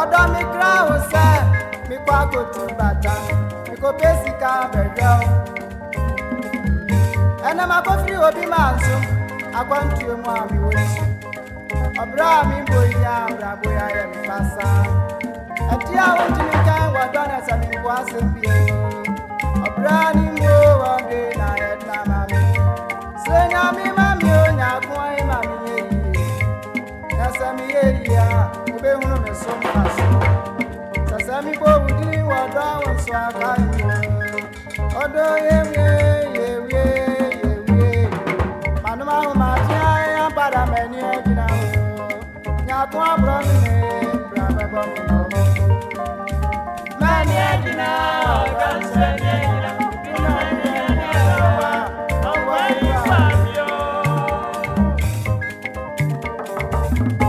ọ̀dọ́ mi kíra òsè mi pa kò tún bàtà mi kò pèsè ká bẹ̀rẹ̀ o. ẹnẹ máa kó firi obi máa ń sùn agbọ́ntì mu àmì wòlíṣù ọ̀bùrọ̀ àmì ń bòyí àmì àbòyá yẹ mi pa sá. ẹtí àwọn tí mi ká wọ mi sẹ́mi kú àṣẹ bí o. ọ̀bùrọ̀ ni mo wọ́n dé náà ẹ̀ tà máa mi. sènyàmí má mi ò nyàkún ẹ̀ má mi yé yìí ẹsẹ̀ mi yé yìí pé wọ́n mi sọ máa sọ. Sẹ̀sẹ̀ mi kò wù kí wọ́n dá wọn sọ àbáyọ. Ọdọ yéwé yéwé yéwé. Mànú máa wọ màá tí a padà mẹ́ ní ẹ̀jìnà o. Nyàkún àbúrò mi ní ìbúra bẹ́bọ̀ mi lọ. Mẹ́ni ẹ̀jìnà ọ̀gá ń sẹ́ni ẹ̀jìnà. Thank you.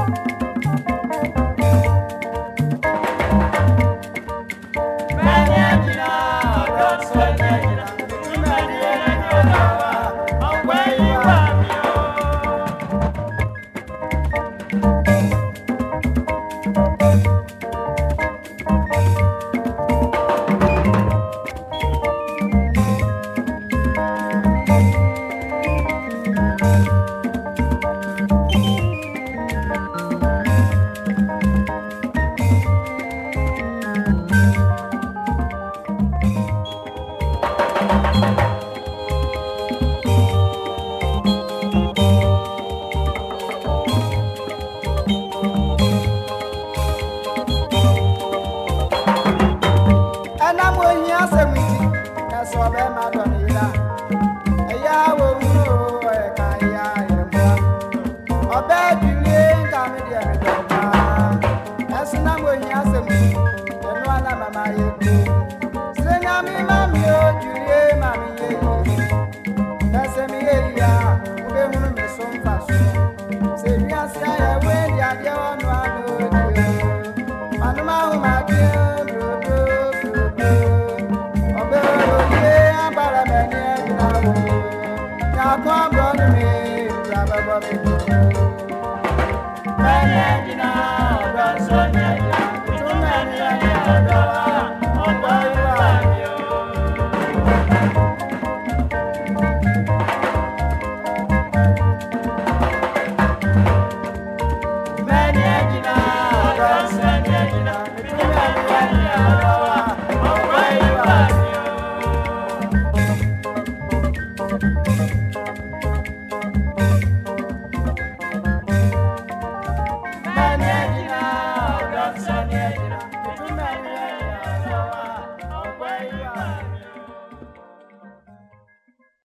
God's word, ọbẹ̀ ìdílé nta mi di ẹ̀rẹ̀ dọ̀gba ẹ̀sìn náà mo yìn àsèmù ẹ̀nu alámàmá yẹ kó sẹ́yìn mi má mi ó ìdílé má mi yẹ kó ẹsẹ̀ mi yẹ yíya mo bẹ́ hun mi sọ ń fà sùn sèmi àti àyẹ̀wò èdè adé ọ̀nà àlọ́ òde o mànúmá hùn má dé òdòdó òdòdó ọbẹ̀ òdòdó agbára mẹ́ni ẹ̀ ń náwó yàtọ̀ àbọ̀ mi ìlú àbẹ̀bọ̀ mi. Baba.